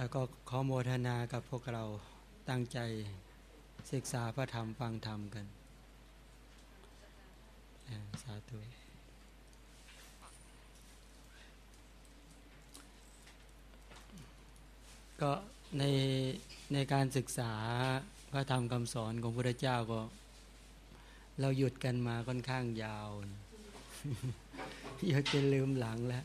แล้วก็ขอโมทนากับพวกเราตั้งใจศึกษาพระธรรมฟังธรรมกัน สาธุก็ในในการศึกษาพระธรรมคำสอนของพระเจ้าก็ เราหยุดกันมาค่อนข้างยาวอยากจะลืมหลังแล้ว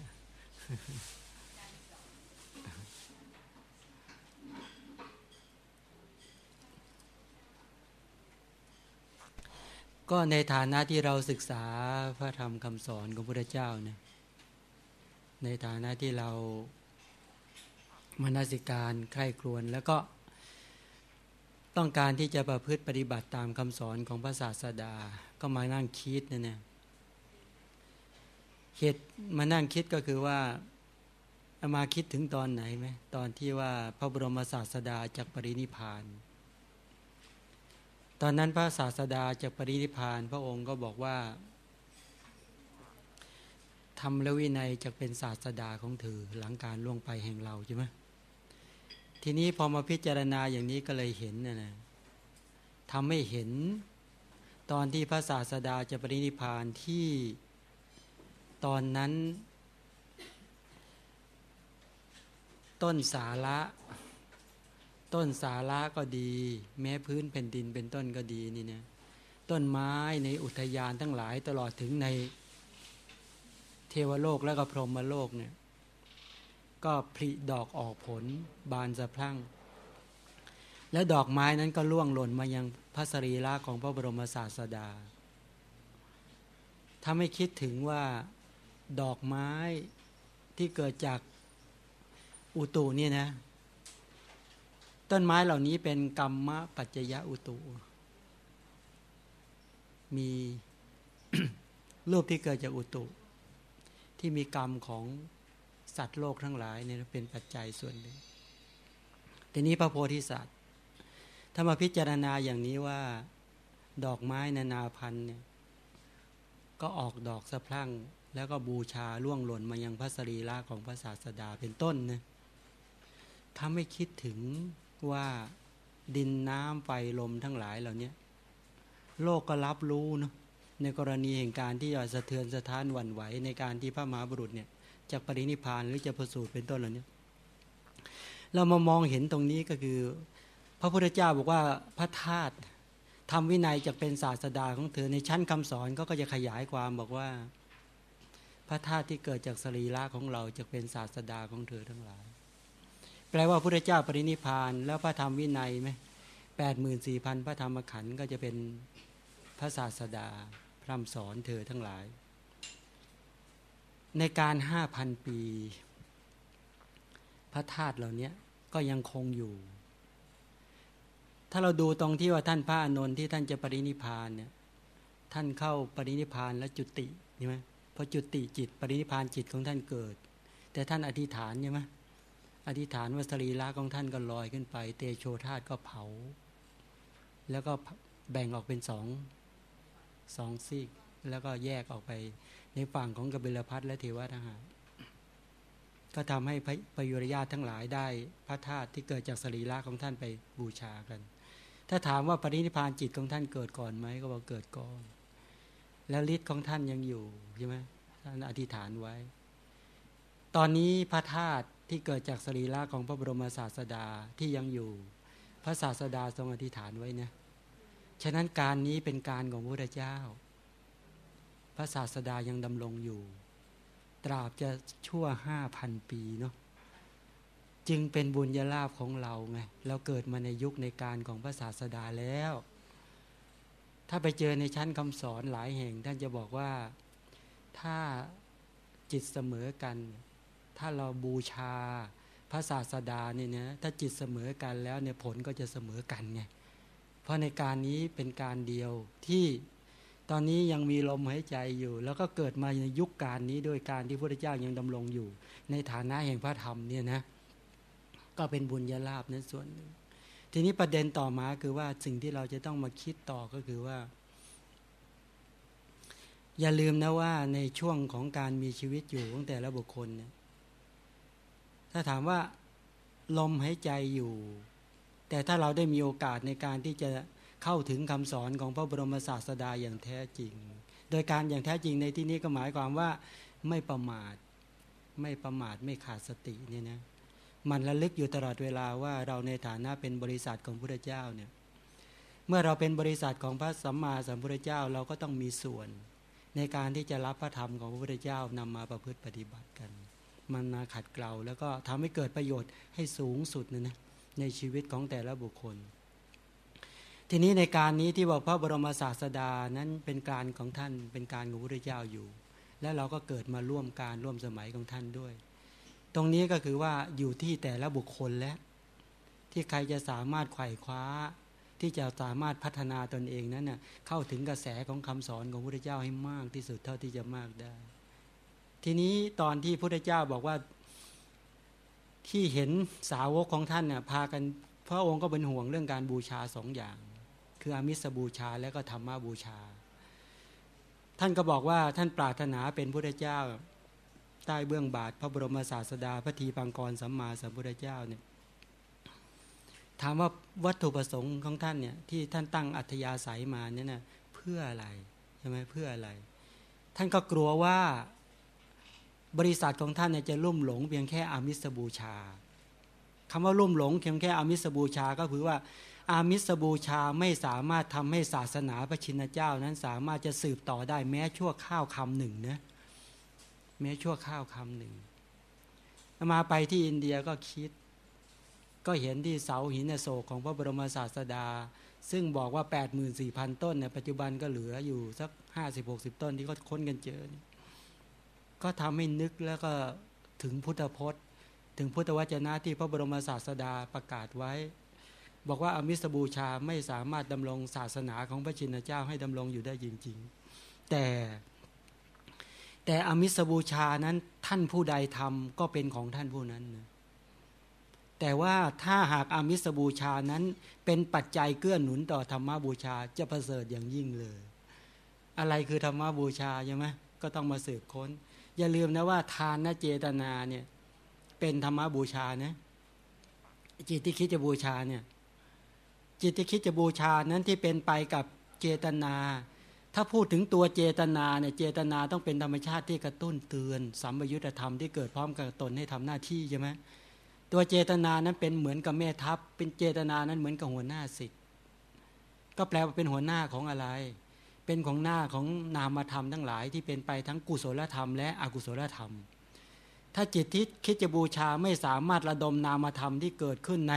ก็ในฐานะที่เราศึกษาพระธรรมคำสอนของพระเจ้าเนี่ยในฐานะที่เรามนสิการใคร่ครวญแล้วก็ต้องการที่จะประพฤติปฏิบัติตามคำสอนของพระศาสดา ก็มานั่งคิดนะเนี่ยเหตุมานั่งคิดก็คือว่ามาคิดถึงตอนไหนไหมตอนที่ว่าพระบรมศาสดาจากปรินิพาน ตอนนั้นพระศาสดาจากปรินิพานพระองค์ก็บอกว่าทำและวินัยจะเป็นศาสดาของเธอหลังการล่วงไปแห่งเราใช่ไหมทีนี้พอมาพิจารณาอย่างนี้ก็เลยเห็นนะนะทำให้เห็นตอนที่พระศาสดาจะปรินิพานที่ตอนนั้น ต้นสาระ ต้นสาระก็ดี แม้พื้นแผ่นดินเป็นต้นก็ดีนี่นะต้นไม้ในอุทยานทั้งหลายตลอดถึงในเทวโลกและก็พรหมโลกเนี่ยก็ผลิดอกออกผลบานสะพรั่ง และดอกไม้นั้นก็ล่วงหล่นมายังพระสรีระของพระบรมศาสดา ถ้าไม่คิดถึงว่าดอกไม้ที่เกิดจากอุตุนี่ยนะ ต้นไม้เหล่านี้เป็นกรรมปัจจยะอุตุ มีรูปที่เกิดจากอุตุ ที่มีกรรมของสัตว์โลกทั้งหลายเนี่ยเป็นปัจจัยส่วนหนึ่งทีนี้พระโพธิสัตว์ ถ้ามาพิจารณาอย่างนี้ว่าดอกไม้นานาพันธุ์เนี่ยก็ออกดอกสะพรั่ง แล้วก็บูชาล่วงหล่นมายังพระสรีระของพระศาสดาเป็นต้นนะถ้าไม่คิดถึง ว่าดินน้ำไฟลมทั้งหลายเหล่านี้โลกก็รับรู้เนาะในกรณีแห่งการที่จะสะเทือนสะท้านหวั่นไหว ในการที่พระมหาบุรุษเนี่ยจากปรินิพานหรือจะประสูติเป็นต้นเหล่านี้เรามามองเห็นตรงนี้ก็คือ พระพุทธเจ้าบอกว่าพระธาตุทำวินัยจะเป็นศาสดาของเธอในชั้นคำสอนก็ก็จะขยายความบอกว่า พระธาตุที่เกิดจากสรีระของเราจะเป็นศาสดาของเธอทั้งหลาย แปลว่าพระเจ้าปรินิพาน แล้วพระธรรมวินัยไหมแปดหมื่นสี่พันพระธรรมขันธ์ก็จะเป็นพระศาสดา พร่ำสอนเธอทั้งหลาย ในการห้าพันปี พระธาตุเหล่านี้ก็ยังคงอยู่ ถ้าเราดูตรงที่ว่าท่านพระอนนท์ที่ท่านจะปรินิพานเนี่ยท่านเข้าปรินิพานแล้วจุติใช่ไหมพอจุติจิตปรินิพานจิตของท่านเกิด แต่ท่านอธิษฐานใช่ไหม อธิษฐานว่าสรีระของท่านก็ลอยขึ้นไป เตโชธาตก็เผา แล้วก็แบ่งออกเป็นสองสองซีก แล้วก็แยกออกไปในฝั่งของกบิลพัทและเทวทหารก็ทำให้พยุรญาตทั้งหลายได้พระธาตุที่เกิดจากสรีระของท่านไปบูชากัน ถ้าถามว่าปรินิพานจิตของท่านเกิดก่อนไหมก็บอกเกิดก่อน แล้วฤทธิ์ของท่านยังอยู่ใช่ไหมท่านอธิษฐานไว้ ตอนนี้พระธาตุ ที่เกิดจากสรีระของพระบรมศาสดาที่ยังอยู่ พระศาสดาทรงอธิษฐานไว้นะฉะนั้นการนี้เป็นการของพระเจ้า พระศาสดายังดำรงอยู่ ตราบจะชั่วห้าพันปีเนาะจึงเป็นบุญญาลาภของเราไงเราเกิดมาในยุคในการของพระศาสดาแล้ว ถ้าไปเจอในชั้นคำสอนหลายแห่ง ท่านจะบอกว่าถ้าจิตเสมอกัน ถ้าเราบูชาพระศาสดาเนี่ยนะถ้าจิตเสมอกันแล้วเนี่ยผลก็จะเสมอกันไงเพราะในการนี้เป็นการเดียวที่ตอนนี้ยังมีลมหายใจอยู่ แล้วก็เกิดมาในยุคการนี้โดยการที่พระพุทธเจ้ายังดำรงอยู่ ในฐานะแห่งพระธรรมเนี่ยนะก็เป็นบุญญาลาภนั้นส่วนหนึ่งทีนี้ประเด็นต่อมาคือว่าสิ่งที่เราจะต้องมาคิดต่อก็คือว่า อย่าลืมนะว่าในช่วงของการมีชีวิตอยู่ของแต่ละบุคคลเนี่ย ถ้าถามว่าลมหายใจอยู่ แต่ถ้าเราได้มีโอกาสในการที่จะเข้าถึงคำสอนของพระบรมศาสดาอย่างแท้จริง โดยการอย่างแท้จริงในที่นี้ก็หมายความว่าไม่ประมาท ไม่ประมาทไม่ขาดสติเนี่ยนะมันระลึกอยู่ตลอดเวลาว่าเราในฐานะเป็นบริษัทของพระเจ้าเนี่ยเมื่อเราเป็นบริษัทของพระสัมมาสัมพุทธเจ้าเราก็ต้องมีส่วน ในการที่จะรับพระธรรมของพระพุทธเจ้านำมาประพฤติปฏิบัติกัน มันมาขัดเกลาแล้วก็ทำให้เกิดประโยชน์ให้สูงสุดนะนะในชีวิตของแต่ละบุคคล ทีนี้ในการนี้ที่บอกพระบรมศาสดานั้นเป็นการของท่านเป็นการของพระเจ้าอยู่ และเราก็เกิดมาร่วมการร่วมสมัยของท่านด้วย ตรงนี้ก็คือว่าอยู่ที่แต่ละบุคคลและ ที่ใครจะสามารถไขว่คว้าที่จะสามารถพัฒนาตนเองนั้นเน่ยเข้าถึงกระแสของคำสอนของพระเจ้าให้มากที่สุดเท่าที่จะมากได้ ทีนี้ตอนที่พระพุทธเจ้าบอกว่าที่เห็นสาวกของท่านเนี่ยพากันพระองค์ก็เป็นห่วงเรื่องการบูชาสองอย่าง คืออามิสบูชาและก็ธรรมบูชา ท่านก็บอกว่าท่านปรารถนาเป็นพระเจ้า ใต้เบื้องบาท พระบรมศาสดาพระทีปังกรสัมมาสัมพุทธเจ้าเนี่ยถามว่าวัตถุประสงค์ของท่านเนี่ยที่ท่านตั้งอัธยาศัยมาเนี่ยนะเพื่ออะไรใช่ไหมเพื่ออะไร ท่านก็กลัวว่า บริษัทของท่านเนี่ยจะลุ่มหลงเพียงแค่อามิสบูชาคำว่าลุ่มหลงเพียงแค่อามิสบูชาก็คือว่าอามิสบูชาไม่สามารถทำให้ศาสนาพระชินเจ้านั้นสามารถจะสืบต่อได้แม้ชั่วข้าวคำหนึ่งนะแม้ชั่วข้าวคำหนึ่งมาไปที่อินเดียก็คิด ก็เห็นที่เสาหินโศกของพระบรมศาสดา ซึ่งบอกว่า 84,000 ต้นเนี่ยปัจจุบันก็เหลืออยู่สัก 50-60 ต้นที่เขาค้นกันเจอ ก็ทำให้นึกแล้วก็ถึงพุทธพจน์ ถึงพุทธวจนะที่พระบรมศาสดาประกาศไว้ บอกว่าอมิสบูชาไม่สามารถดำรงศาสนาของพระชินเจ้าให้ดำรงอยู่ได้จริง ๆ แต่ แต่อมิสบูชานั้นท่านผู้ใดทำก็เป็นของท่านผู้นั้นนะแต่ว่าถ้าหากอามิสบูชานั้น เป็นปัจจัยเกื้อหนุนต่อธรรมบูชาจะประเสริฐอย่างยิ่งเลย อะไรคือธรรมบูชาใช่ไหมก็ต้องมาสืบค้น อย่าลืมนะว่าทานนเจตนาเนี่ย เป็นธรรมบูชานะจิตที่คิดจะบูชาเนี่ย จิตที่คิดจะบูชานั้นที่เป็นไปกับเจตนา ถ้าพูดถึงตัวเจตนาเนี่ยเจตนาต้องเป็นธรรมชาติที่กระตุ้นเตือนสัมยุญธรรมที่เกิดพร้อมกับตนให้ทำหน้าที่ใช่ไหมตัวเจตนานั้นเป็นเหมือนกับแม่ทัพ เป็นเจตนานั้นเหมือนกับหัวหน้าสิทธิ์ก็แปลว่าเป็นหัวหน้าของอะไร เป็นของหน้าของนามธรรมทั้งหลายที่เป็นไปทั้งกุศลธรรมและอกุศลธรรม ถ้าจิตที่คิดจะบูชาไม่สามารถระดมนามธรรมที่เกิดขึ้นใน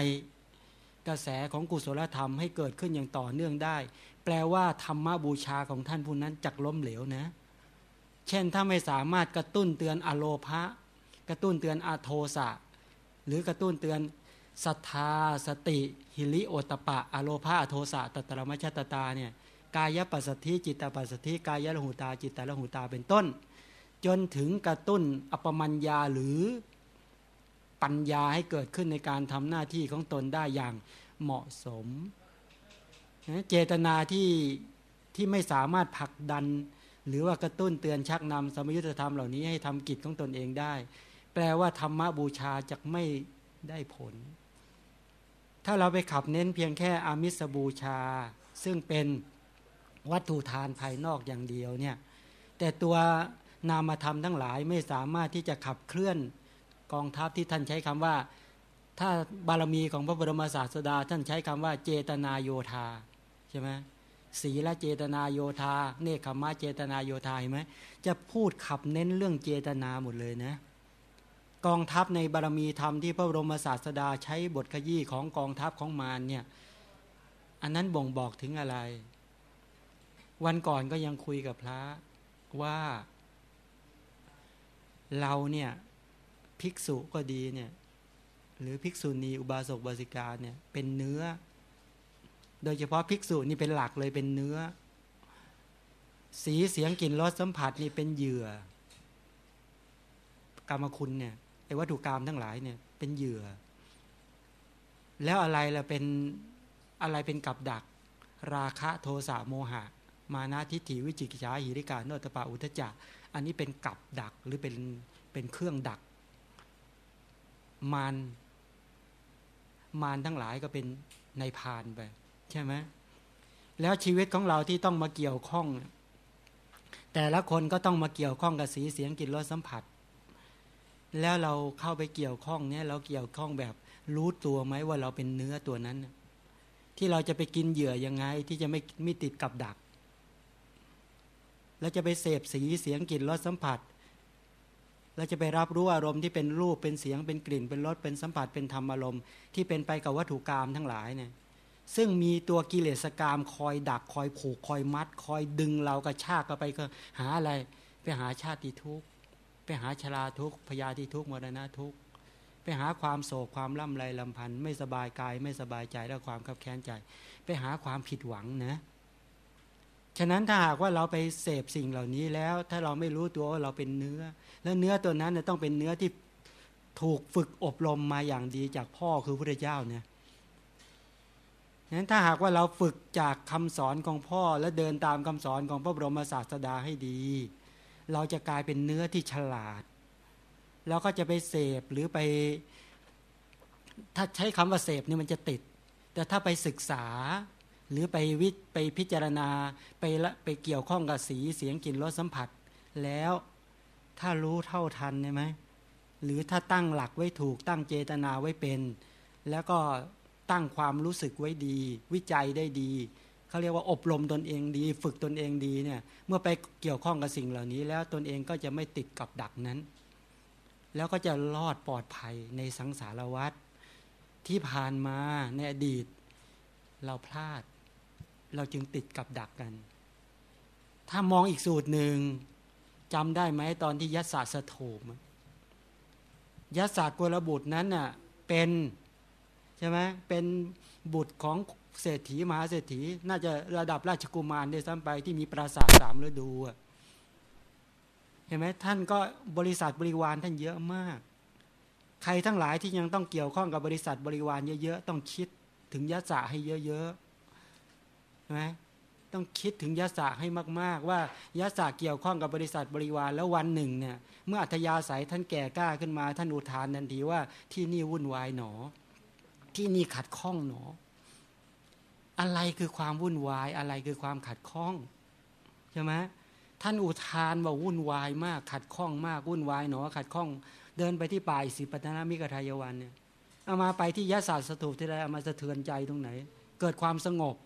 กระแสของกุศลธรรมให้เกิดขึ้นอย่างต่อเนื่องได้ แปลว่าธรรมบูชาของท่านผู้นั้นจักล้มเหลวนะ เช่นถ้าไม่สามารถกระตุ้นเตือนอโลภะกระตุ้นเตือนอาโทสะหรือกระตุ้นเตือนศรัทธาสติ หิริโอตปะ อโลภะอโทสะตัตรมชตตาเนี่ย กายปัสสธิจิตตปัสสธิกายละหูตาจิตตละหูตาเป็นต้น จนถึงกระตุ้นอปมัญญาหรือปัญญาให้เกิดขึ้นในการทำหน้าที่ของตนได้อย่างเหมาะสม เจตนาที่ที่ไม่สามารถผลักดัน หรือว่ากระตุ้นเตือนชักนำสมยุทธธรรมเหล่านี้ให้ทำกิจของตนเองได้ แปลว่าธรรมบูชาจะไม่ได้ผล ถ้าเราไปขับเน้นเพียงแค่อามิสบูชา ซึ่งเป็น วัตถุทานภายนอกอย่างเดียวเนี่ยแต่ตัวนามธรรมทั้งหลายไม่สามารถที่จะขับเคลื่อนกองทัพที่ท่านใช้คำว่า ถ้าบารมีของพระบรมศาสดา ท่านใช้คำว่าเจตนาโยธาใช่ไหมศีลเจตนาโยธา เนคขมาเจตนาโยธาเห็นไหมจะพูดขับเน้นเรื่องเจตนาหมดเลยนะกองทัพในบารมีธรรมที่พระบรมศาสดาใช้บทขยี้ของกองทัพของมารเนี่ยอันนั้นบ่งบอกถึงอะไร วันก่อนก็ยังคุยกับพระว่า เราเนี่ยภิกษุก็ดีเนี่ยหรือภิกษุณีอุบาสกบาสิกาเนี่ยเป็นเนื้อ โดยเฉพาะภิกษุนี่เป็นหลักเลยเป็นเนื้อ สีเสียงกลิ่นรสสัมผัสนี่เป็นเหยื่อกรรมคุณเนี่ยไอ้วัตถุกรรมทั้งหลายเนี่ย เป็นเหยื่อ แล้วอะไรล่ะเป็นอะไรเป็นกับดัก ราคะโทสะโมหะ มานะทิฏฐิวิจิกิจฉาหิริกาโนตปาอุทจักอันนี้เป็นกับดักหรือเป็นเป็นเครื่องดักมันมารทั้งหลายก็เป็นในพานไปใช่ไหมแล้วชีวิตของเราที่ต้องมาเกี่ยวข้อง แต่ละคนก็ต้องมาเกี่ยวข้องกับสีเสียงกลิ่นรสสัมผัส แล้วเราเข้าไปเกี่ยวข้องเนี่ยเราเกี่ยวข้องแบบรู้ตัวไหมว่าเราเป็นเนื้อตัวนั้น ที่เราจะไปกินเหยื่อยังไงที่จะไม่ไม่ติดกับดัก เราจะไปเสพสีเสียงกลิ่นรสสัมผัสเราจะไปรับรู้อารมณ์ที่เป็นรูปเป็นเสียงเป็นกลิ่น เป็นรสเป็นสัมผัสเป็นธรรมอารมณ์ที่เป็นไปกับวัตถุกรรมทั้งหลายเนี่ยซึ่งมีตัวกิเลสกรรมคอยดักคอยผูกคอยมัด คอยดึงเรากระชากกันไปก็หาอะไร ไปหาชาติทุกข์ไปหาชราทุกข์พยาธิทุกข์มรณะทุกข์ไปหาความโศกความล่ำไรลำพันธ์ไม่สบายกายไม่สบายใจและความขับแค้นใจ ไปหาความผิดหวังนะ ฉะนั้นถ้าหากว่าเราไปเสพสิ่งเหล่านี้แล้ว ถ้าเราไม่รู้ตัวว่าเราเป็นเนื้อ แล้วเนื้อตัวนั้นต้องเป็นเนื้อที่ถูกฝึกอบรมมาอย่างดีจากพ่อคือพระเจ้าเนี่ยนั้นถ้าหากว่าเราฝึกจากคำสอนของพ่อและเดินตามคำสอนของพระบรมศาสดาให้ดี เราจะกลายเป็นเนื้อที่ฉลาด แล้วก็จะไปเสพหรือไป ถ้าใช้คำว่าเสพนี่มันจะติด แต่ถ้าไปศึกษา หรือไปวิไปพิจารณาไปละไปเกี่ยวข้องกับสีเสียงกลิ่นรสสัมผัส แล้วถ้ารู้เท่าทันใช่ไหมหรือถ้าตั้งหลักไว้ถูกตั้งเจตนาไว้เป็น แล้วก็ตั้งความรู้สึกไว้ดี วิจัยได้ดีเขาเรียกว่าอบรมตนเองดี ฝึกตนเองดีเนี่ยเมื่อไปเกี่ยวข้องกับสิ่งเหล่านี้ แล้วตนเองก็จะไม่ติดกับดักนั้น แล้วก็จะรอดปลอดภัยในสังสารวัฏที่ผ่านมาในอดีตเราพลาด เราจึงติดกับดักกัน ถ้ามองอีกสูตรหนึ่งจำได้ไหมตอนที่ยัสสะสะโถมยัสสะกุลบุตรนั้นน่ะเป็นใช่ไหมเป็นบุตรของเศรษฐีมหาเศรษฐี น่าจะระดับราชกุมารได้ซ้ำไปที่มีปราสาทสามฤดูเห็นไหมท่านก็บริษัทบริวารท่านเยอะมาก ใครทั้งหลายที่ยังต้องเกี่ยวข้องกับบริษัทบริวารเยอะๆต้องคิดถึงยัสสะให้เยอะๆ ไหมต้องคิดถึงยศให้มาก ๆ ว่ายศเกี่ยวข้องกับบริษัทบริวารแล้ววันหนึ่งเนี่ยเมื่ออัธยาศัยท่านแก่กล้าขึ้นมา ท่านอุทานทันทีว่าที่นี่วุ่นวายหนอ ที่นี่ขัดข้องหนอ อะไรคือความวุ่นวายอะไรคือความขัดข้องใช่ไหมท่านอุทานว่าวุ่นวายมากขัดข้องมากวุ่นวายหนอ ขัดข้อง เดินไปที่ป่าอิสิปตนามิกทายวันเนี่ยเอามาไปที่ยศาสตร์สถูปที่ไรเอามาสะเทือนใจตรงไหน เกิดความสงบ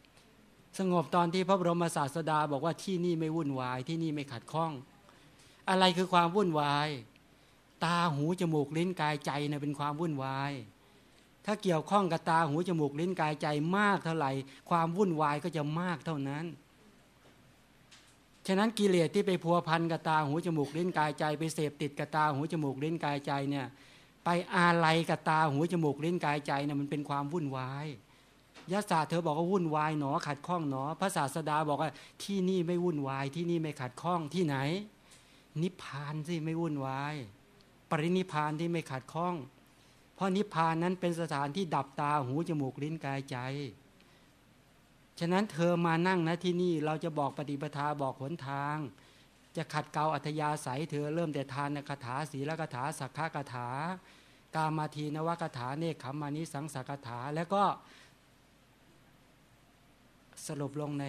สงบตอนที่พระบรมศาสดาบอกว่าที่นี่ไม่วุ่นวายที่นี่ไม่ขัดข้อง อะไรคือความวุ่นวาย ตาหูจมูกลิ้นกายใจเนะเป็นความวุ่นวาย ถ้าเกี่ยวข้องกับตาหูจมูกลิ้นกายใจมากเท่าไหร่ ความวุ่นวายก็จะมากเท่านั้น ฉะนั้นกิเลสที่ไปพัวพันกับตาหูจมูกลิ้นกายใจ ไปเสพติดกับตาหูจมูกลิ้นกายใจเนี่ยไปอาลัยกับตาหูจมูกลิ้นกายใจเนี่ยมันเป็นความวุ่นวาย ยศาสตร์เธอบอกว่าวุ่นวายหนอขัดข้องหนอพระศาสดาบอกว่าที่นี่ไม่วุ่นวายที่นี่ไม่ขัดข้องที่ไหน นิพพานสิไม่วุ่นวาย ปรินิพพานที่ไม่ขัดข้อง เพราะนิพพานนั้นเป็นสถานที่ดับตาหูจมูกลิ้นกายใจ ฉะนั้นเธอมานั่งนะที่นี่เราจะบอกปฏิปทาบอกหนทาง จะขัดเกลาอัธยาศัยเธอเริ่มแต่ทานคาถาศีลคาถาสักขะคาถากามาทีนวคาถาเนคขมานิสังสักถาแล้วก็ สรุปลงใน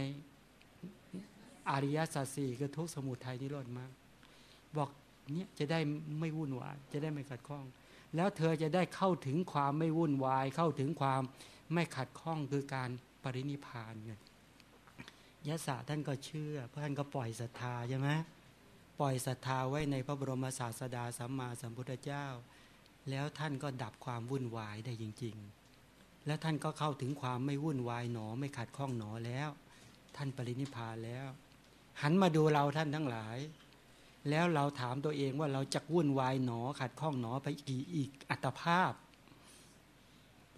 อริยสัจสี่คือทุกสมุทัยนิโรธมากบอกเนี่ยจะได้ไม่วุ่นวาย จะได้ไม่ขัดข้อง แล้วเธอจะได้เข้าถึงความไม่วุ่นวาย เข้าถึงความไม่ขัดข้องคือการปรินิพานเนี่ยยะสะท่านก็เชื่อเพราะท่านก็ปล่อยศรัทธาใช่ไหมปล่อยศรัทธาไว้ในพระบรมศาสดาสัมมาสัมพุทธเจ้า แล้วท่านก็ดับความวุ่นวายได้จริง ๆ แล้วท่านก็เข้าถึงความไม่วุ่นวายหนอไม่ขัดข้องหนอแล้ว ท่านปรินิพานแล้ว หันมาดูเราท่านทั้งหลาย แล้วเราถามตัวเองว่าเราจะวุ่นวายหนอขัดข้องหนอไปกี่อีกอัตภาพ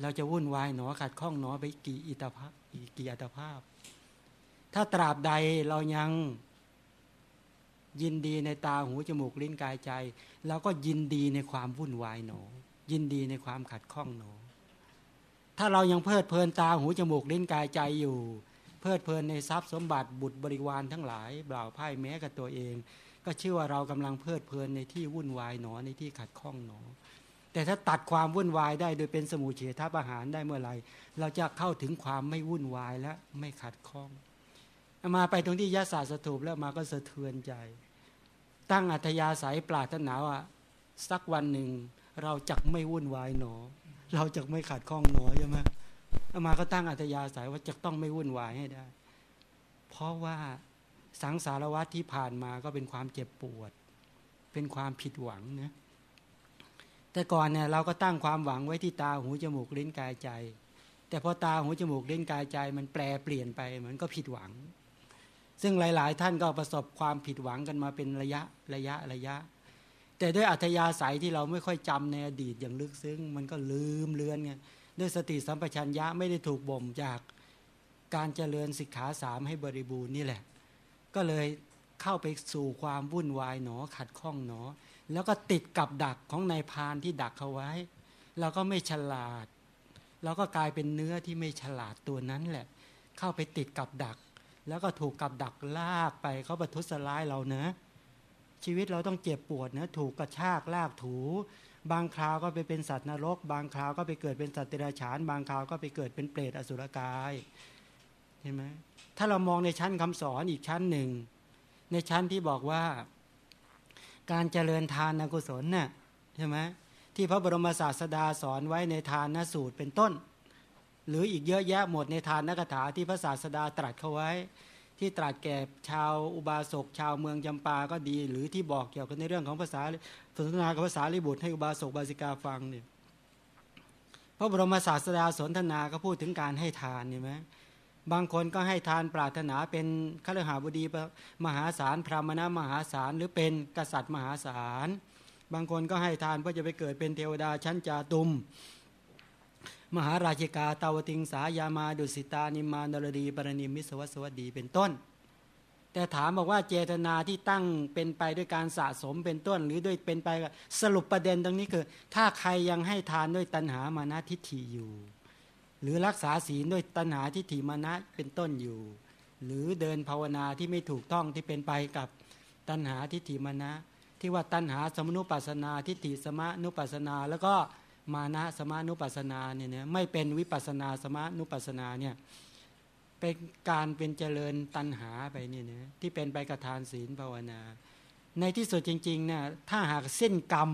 เราจะวุ่นวายหนอขัดข้องหนอไปกี่อิตภาพกี่อัตภาพ ถ้าตราบใดเรายังยินดีในตาหูจมูกลิ้นกายใจเราก็ยินดีในความวุ่นวายหนอ ยินดีในความขัดข้องหนอ ถ้าเรายังเพลิดเพลินตาหูจมูกลิ้นกายใจอยู่ เพลิดเพลินในทรัพย์สมบัติบุตรบริวารทั้งหลายเปล่าพ่ายแม้กับตัวเอง ก็ชื่อว่าเรากำลังเพลิดเพลินในที่วุ่นวายหนอในที่ขัดข้องหนอ แต่ถ้าตัดความวุ่นวายได้โดยเป็นสมุเฉทประหารได้เมื่อไหร่เราจะเข้าถึงความไม่วุ่นวายและไม่ขัดข้องมาไปตรงที่ยะศาสตร์สถูปแล้วมาก็สะเทือนใจ ตั้งอัธยาศัยปรารถนาว่าสักวันหนึ่งเราจะไม่วุ่นวายหนอ เราจะไม่ขัดข้องหนอใช่ไหมมาก็ตั้งอัธยาศัยว่าจะต้องไม่วุ่นวายให้ได้ เพราะว่าสังสารวัตที่ผ่านมาก็เป็นความเจ็บปวด เป็นความผิดหวังนะแต่ก่อนเนี่ยเราก็ตั้งความหวังไว้ที่ตาหูจมูกลิ้นกายใจ แต่พอตาหูจมูกลิ้นกายใจ มันแปลเปลี่ยนไปมันก็ผิดหวัง ซึ่งหลาย ๆ ท่านก็ประสบความผิดหวังกันมาเป็นระยะระยะระยะ แต่ด้วยอัธยาศัยที่เราไม่ค่อยจำในอดีตอย่างลึกซึ้ง มันก็ลืมเลือนไงด้วยสติสัมปชัญญะไม่ได้ถูกบ่มจากการเจริญสิกขาสามให้บริบูรณ์นี่แหละ ก็เลยเข้าไปสู่ความวุ่นวายหนอขัดข้องหนอ แล้วก็ติดกับดักของนายพานที่ดักเขาไว้ เราก็ไม่ฉลาด เราก็กลายเป็นเนื้อที่ไม่ฉลาดตัวนั้นแหละ เข้าไปติดกับดัก แล้วก็ถูกกับดักลากไปเขาประทุษร้ายเรานะ ชีวิตเราต้องเจ็บปวดนะถูกกระชากลากถู บางคราวก็ไปเป็นสัตว์นรก บางคราวก็ไปเกิดเป็นสัตว์เดรัจฉาน บางคราวก็ไปเกิดเป็นเปรตอสุรกายเห็นไหมถ้าเรามองในชั้นคำสอนอีกชั้นหนึ่ง ในชั้นที่บอกว่า การเจริญทานนกุศลเนี่ยใช่ไหมที่พระบรมศาสดาสอนไว้ในทานนสูตรเป็นต้น หรืออีกเยอะแยะหมดในทานนักถาที่พระศาสดาตรัสเขาไว้ ที่ตรัสแก่ชาวอุบาสกชาวเมืองจำปาก็ดี หรือที่บอกเกี่ยวกับในเรื่องของภาษาสนทนากับภาษาลิบุตรให้อุบาสกบาสิกาฟังเนี่ยพระบรมศาสดาสนทนาก็พูดถึงการให้ทานใช่ไหมบางคนก็ให้ทานปรารถนาเป็นข้าราชบดีมหาศาลพระมณมหาศาลหรือเป็นกษัตริย์มหาศาลบางคนก็ให้ทานเพื่อจะไปเกิดเป็นเทวดาชั้นจาตุม มหาราชิกา ตาวติงสายามาดุสิตานิมานรดีปรณิมิสวัสวัสดีเป็นต้น แต่ถามบอกว่าเจตนาที่ตั้งเป็นไปด้วยการสะสมเป็นต้น หรือด้วยเป็นไปสรุปประเด็นตรงนี้คือ ถ้าใครยังให้ทานด้วยตัณหามานะทิฏฐิอยู่ หรือรักษาศีลด้วยตัณหาทิฏฐิมานะเป็นต้นอยู่ หรือเดินภาวนาที่ไม่ถูกต้องที่เป็นไปกับตัณหาทิฏฐิมานะ ที่ว่าตัณหาสมนุปัสนาทิฏฐิสมานุปัสนาแล้วก็ มานะสมานุปัสนาเนี่ยไม่เป็นวิปัสนาสมานุปัสนาเนี่ยเป็นการเป็นเจริญตัณหาไปเนี่นะที่เป็นไปกับทานศีลภาวนา ในที่สุดจริงๆเนี่ยถ้าหากเส้นกรรม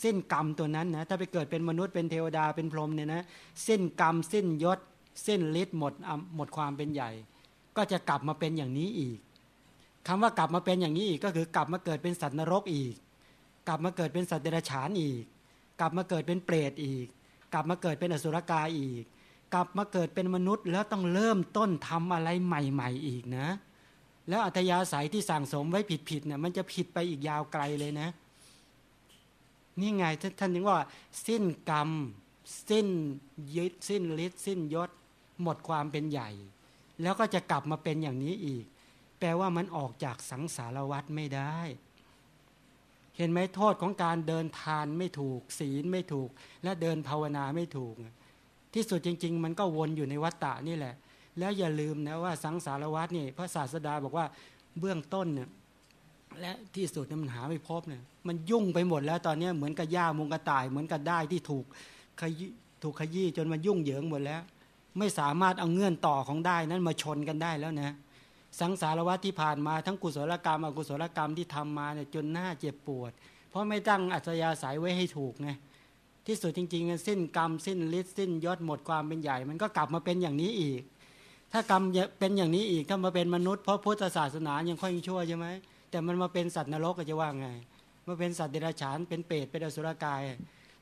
เส้นกรรมตัวนั้นนะถ้าไปเกิดเป็นมนุษย์เป็นเทวดาเป็นพรหมเนี่ยนะเส้นกรรมเส้นยศ เส้นฤทธิ์หมดหมดความเป็นใหญ่ ก็จะกลับมาเป็นอย่างนี้อีกคำว่ากลับมาเป็นอย่างนี้อีกก็คือกลับมาเกิดเป็นสัตว์นรกอีก กลับมาเกิดเป็นสัตว์เดรัจฉานอีก กลับมาเกิดเป็นเปรตอีก กลับมาเกิดเป็นอสุรกายอีก กลับมาเกิดเป็นมนุษย์ แล้วต้องเริ่มต้นทำอะไรใหม่ ๆ อีกนะ แล้วอัตยาศัยที่สั่งสมไว้ผิดๆเนี่ยมันจะผิดไปอีกยาวไกลเลยนะ นี่ไงท่านถึงว่า สิ้นกรรม สิ้นยึดสิ้นฤทธิ์สิ้นยศ หมดความเป็นใหญ่ แล้วก็จะกลับมาเป็นอย่างนี้อีก แปลว่ามันออกจากสังสารวัฏไม่ได้ เห็นไหมโทษของการเดินทานไม่ถูก ศีลไม่ถูก และเดินภาวนาไม่ถูก ที่สุดจริง ๆ มันก็วนอยู่ในวัฏฏะนี่แหละ แล้วอย่าลืมนะว่าสังสารวัฏนี่พระศาสดาบอกว่าเบื้องต้นเนี่ยและที่สุดมันหาไม่พบเนี่ยมันยุ่งไปหมดแล้วตอนนี้เหมือนกับหญ้ามงกระต่าย เหมือนกับได้ที่ถูกขยถูกขยี้จนมันยุ่งเหยิงหมดแล้ว ไม่สามารถเอาเงื่อนต่อของได้นั้นมาชนกันได้แล้วนะ สังสารวัตที่ผ่านมาทั้งกุศลกรรม อกุศลกรรมที่ทำมาเนี่ยจนหน้าเจ็บปวด เพราะไม่ตั้งอัจฉริยาสายไว้ให้ถูกไงที่สุดจริงๆสิ้นกรรมสิ้นฤทธิ์สิ้นยศหมดความเป็นใหญ่ มันก็กลับมาเป็นอย่างนี้อีก ถ้ากรรมเป็นอย่างนี้อีกถ้ามาเป็นมนุษย์เพราะพุทธศาสนายังค่อยชั่วใช่ไหมแต่มันมาเป็นสัตว์นรกก็จะว่าไงมาเป็นสัตว์เดรัจฉานเป็นเปรตเป็นอสุรกาย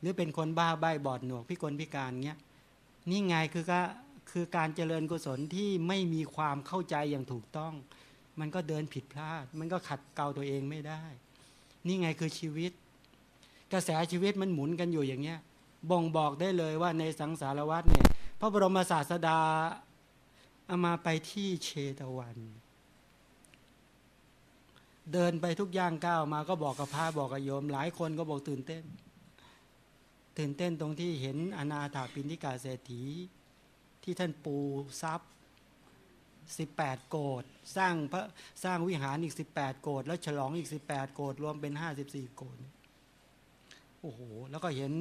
หรือเป็นคนบ้าใบบอดหนวกพิกลพิการเงี้ยนี่ไงคือก็ คือการเจริญกุศลที่ไม่มีความเข้าใจอย่างถูกต้อง มันก็เดินผิดพลาด มันก็ขัดเกลาตัวเองไม่ได้ นี่ไงคือชีวิต กระแสชีวิตมันหมุนกันอยู่อย่างเงี้ยบ่งบอกได้เลยว่าในสังสารวัฏเนี่ย พระบรมศาสดาเอามาไปที่เชตวัน เดินไปทุกย่างก้าวมาก็บอกกับพระบอกกับโยม หลายคนก็บอกตื่นเต้น ตื่นเต้นตรงที่เห็นอนาถาปินิกาเศรษฐี ที่ท่านปูทรัพย์สิบแปดโกดสร้างพระสร้างวิหารอีกสิบแปดโกดแล้วฉลองอีกสิบแปดโกดรวมเป็นห้าสิบสี่โกดโอ้โหแล้วก็เห็น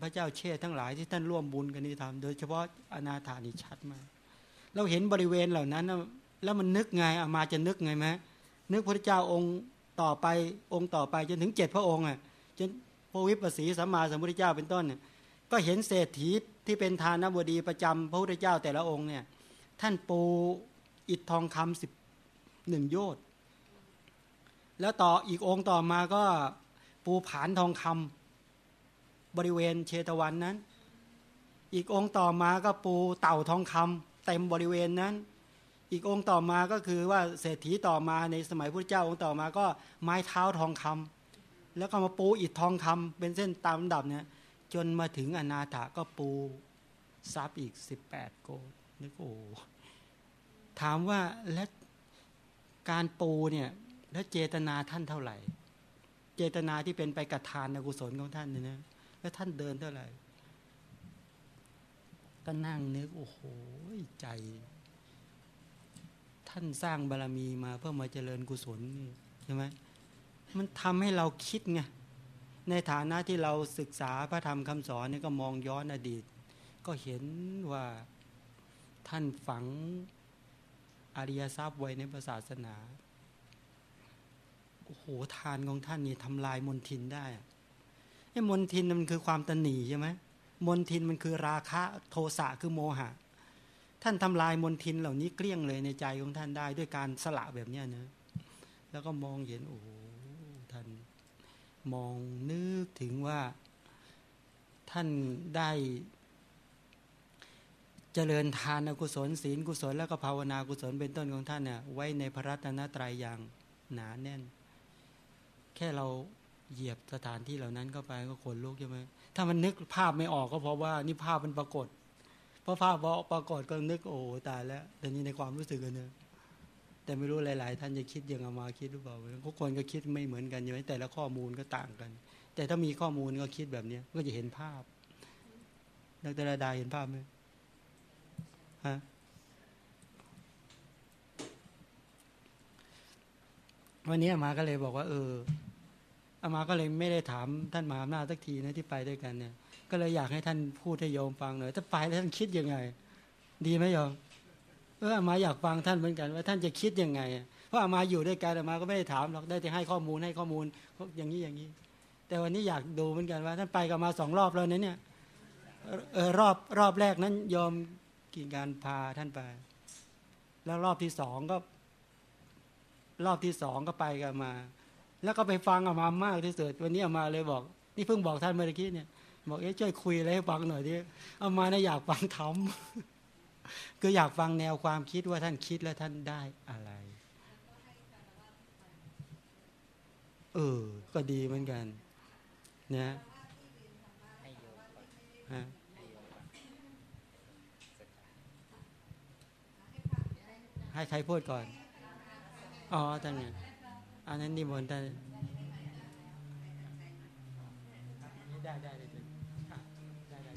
พระเจ้าเชษทั้งหลายที่ท่านร่วมบุญกันนี่ทำโดยเฉพาะอนาถานี่ชัดมากเราเห็นบริเวณเหล่านั้น แล้วมันนึกไงอามาจะนึกไงไหมนึกพระเจ้าองค์ต่อไปองค์ต่อไปจนถึงเจ็ดพระองค์อะจนพระวิปัสสีสัมมาสัมพุทธเจ้าเป็นต้นเนี่ย ก็เห็นเศรษฐีที่เป็นทานบดีประจำพระพุทธเจ้าแต่ละองค์เนี่ย ท่านปูอิฐทองคำสิบหนึ่งโยชน์แล้วต่ออีกองค์ต่อมาก็ปูผานทองคำบริเวณเชตวันนั้น อีกองค์ต่อมาก็ปูเต่าทองคำเต็มบริเวณนั้น อีกองค์ต่อมาก็คือว่าเศรษฐีต่อมาในสมัยพระเจ้าองค์ต่อมาก็ไม้เท้าทองคำแล้วก็มาปูอิฐทองคำเป็นเส้นตามลำดับเนี่ย จนมาถึงอนาถาก็ปูซับอีกสิบแปดโกดนึกโอ้ถามว่าและการปูเนี่ยแล้วเจตนาท่านเท่าไหร่ เจตนาที่เป็นไปกระทานกุศลของท่านเนี่ยนะแล้วท่านเดินเท่าไหร่ ก็นั่งนึกโอ้โหใจ ท่านสร้างบารรมีมาเพื่อมาเจริญกุศลนี่ใช่ไหมมันทำให้เราคิดไง ในฐานะที่เราศึกษาพระธรรมคำสอนนี่ก็มองย้อนอดีต ก็เห็นว่าท่านฝังอริยทรัพย์ไว้ในศาสนาโอ้โหทานของท่านนี่ทำลายมนทินได้ไอ้มนทินมันคือความตนหนีใช่ไหมมนทินมันคือราคะโทสะคือโมหะ ท่านทำลายมนทินเหล่านี้เกลี้ยงเลยในใจของท่านได้ ด้วยการสละแบบนี้นะแล้วก็มองเห็นโอ้โห มองนึกถึงว่าท่านได้เจริญทานกุศลศีลกุศลแล้วก็ภาวนากุศลเป็นต้นของท่านเนี่ยไว้ในพระรัตนตรัยอย่างหนาแน่น แค่เราเหยียบสถานที่เหล่านั้นเข้าไปก็ขนลุกใช่ไหมถ้ามันนึกภาพไม่ออกก็เพราะว่านี่ภาพมันปรากฏเพราะภาพปรากฏก็นึกโอ้ตายแล้วแต่นี่ในความรู้สึกกันเนี่ย แต่ไม่รู้หลาย ๆ ท่านจะคิดย่างอามาคิดหรือเปล่าทุกคนก็คิดไม่เหมือนกันใช่ไหมแต่ละข้อมูลก็ต่างกัน แต่ถ้ามีข้อมูลก็คิดแบบนี้ก็จะเห็นภาพนักตระดาเห็นภาพไหมฮะวันนี้อามาก็เลยบอกว่า เอออามาก็เลยไม่ได้ถามท่านมหาอำนาจสักทีนะที่ไปด้วยกันเนี่ย ก็เลยอยากให้ท่านพูดให้โยมฟังหน่อยถ้าไปแล้วท่านคิดยังไง ดีไหมโยม เออมาอยากฟังท่านเหมือนกันว่าท่านจะคิดยังไงเพราะอามาอยู่ด้วยกันมาก็ไม่ได้ถามหรอกได้แต่ให้ข้อมูลให้ข้อมูลอย่างนี้อย่างนี้ แต่วันนี้อยากดูเหมือนกันว่า ท่านไปกับมาสองรอบแล้วเนี่ยเออรอบรอบแรกนั้นยอมกินการพาท่านไป แล้วรอบที่สองก็ รอบที่สองก็ไปกันมา แล้วก็ไปฟังอามามากที่สุดวันนี้อามาเลยบอก นี่เพิ่งบอกท่านเมื่อกี้เนี่ย บอกเอ๊ะช่วยคุยอะไรให้ฟังหน่อยดิอามาเนี่ยอยากฟังธรรม คืออยากฟังแนวความคิดว่าท่านคิดแล้วท่านได้อะไร เออ ก็ดีเหมือนกันนะฮะให้ใครพูดก่อน อ๋อท่านเนี่ยอันนั้นนิมนต์ท่านได้ได้ได้ได้ได้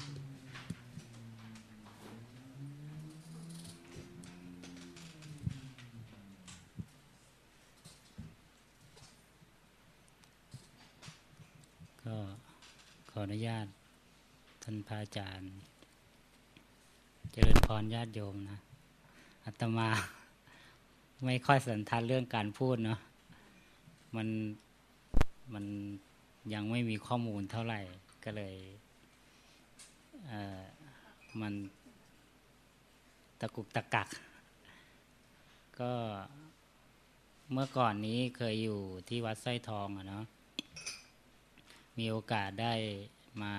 ก็ ขออนุญาต ท่านพระอาจารย์ เจริญพรญาติโยมนะอาตมา ไม่ค่อยสันทัดเรื่องการพูดเนาะมันมันยังไม่มีข้อมูลเท่าไหร่ก็เลยเออมันตะกุกตะกัก ก็เมื่อก่อนนี้เคยอยู่ที่วัดไส้ทองอะเนาะ มีโอกาสได้มา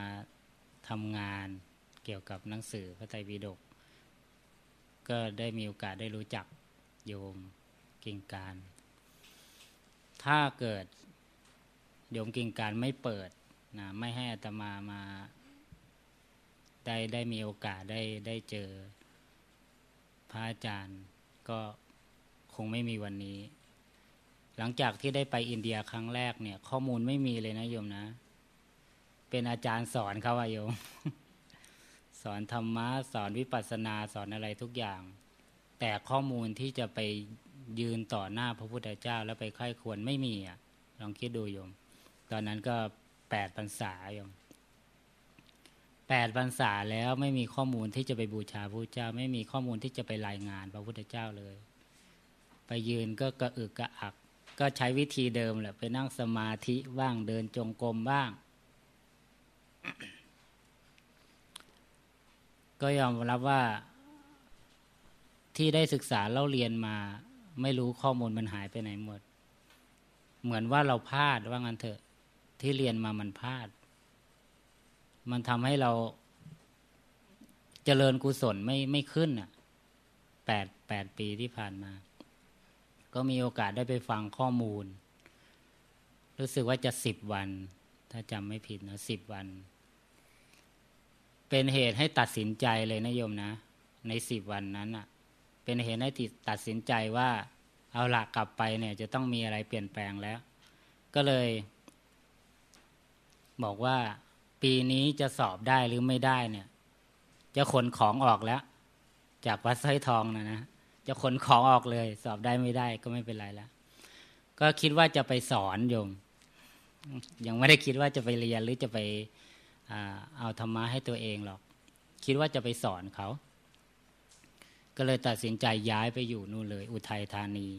ทำงานเกี่ยวกับหนังสือพระไตรปิฎกก็ได้มีโอกาสได้รู้จักโยมกิ่งการ ถ้าเกิดโยมกิ่งการไม่เปิดนะไม่ให้อัตมามาได้ได้มีโอกาสได้ได้เจอพระอาจารย์ก็คงไม่มีวันนี้ หลังจากที่ได้ไปอินเดียครั้งแรกเนี่ย ข้อมูลไม่มีเลยนะโยมนะ เป็นอาจารย์สอนเขาว่าโยมสอนธรรมะสอนวิปัสสนาสอนอะไรทุกอย่าง แต่ข้อมูลที่จะไปยืนต่อหน้าพระพุทธเจ้าแล้วไปไข้ควรไม่มีอะ ลองคิดดูโยม ตอนนั้นก็แปดพรรษาโยมแปดพรรษาแล้วไม่มีข้อมูลที่จะไปบูชาพระเจ้า ไม่มีข้อมูลที่จะไปรายงานพระพุทธเจ้าเลย ไปยืนก็กระอึกกระอัก ก็ใช้วิธีเดิมแหละไปนั่งสมาธิบ้างเดินจงกรมบ้าง ก็ยอมรับว่าที่ได้ศึกษาเล่าเรียนมา ไม่รู้ข้อมูลมันหายไปไหนหมด เหมือนว่าเราพลาดว่างั้นเถอะ ที่เรียนมามันพลาด มันทำให้เราจเจริญกุศลไม่ไม่ขึ้นอะแปดแปดปีที่ผ่านมา ก็มีโอกาสได้ไปฟังข้อมูล รู้สึกว่าจะสิบวัน ถ้าจำไม่ผิดนะสิบวัน เป็นเหตุให้ตัดสินใจเลยนะโยมนะ ในสิบวันนั้นอะ เป็นเหตุให้ติดตัดสินใจว่า เอาละกลับไปเนี่ยจะต้องมีอะไรเปลี่ยนแปลงแล้ว ก็เลย บอกว่า ปีนี้จะสอบได้หรือไม่ได้เนี่ย จะขนของออกแล้ว จากวัดสร้อยทองนะนะจะขนของออกเลย สอบได้ไม่ได้ก็ไม่เป็นไรแล้วก็คิดว่าจะไปสอนโยมยังไม่ได้คิดว่าจะไปเรียนหรือจะไป เอาธรรมะให้ตัวเองหรอก คิดว่าจะไปสอนเขา ก็เลยตัดสินใจย้ายไปอยู่นู่นเลย อุทัยธานี